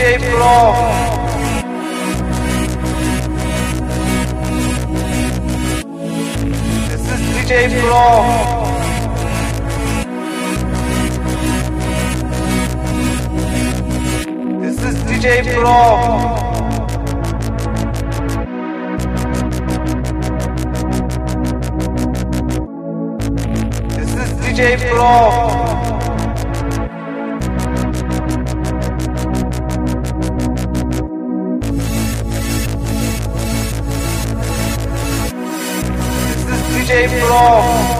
DJ Pro. DJ Pro. This is DJ Pro. This is DJ Pro. DJ Pro.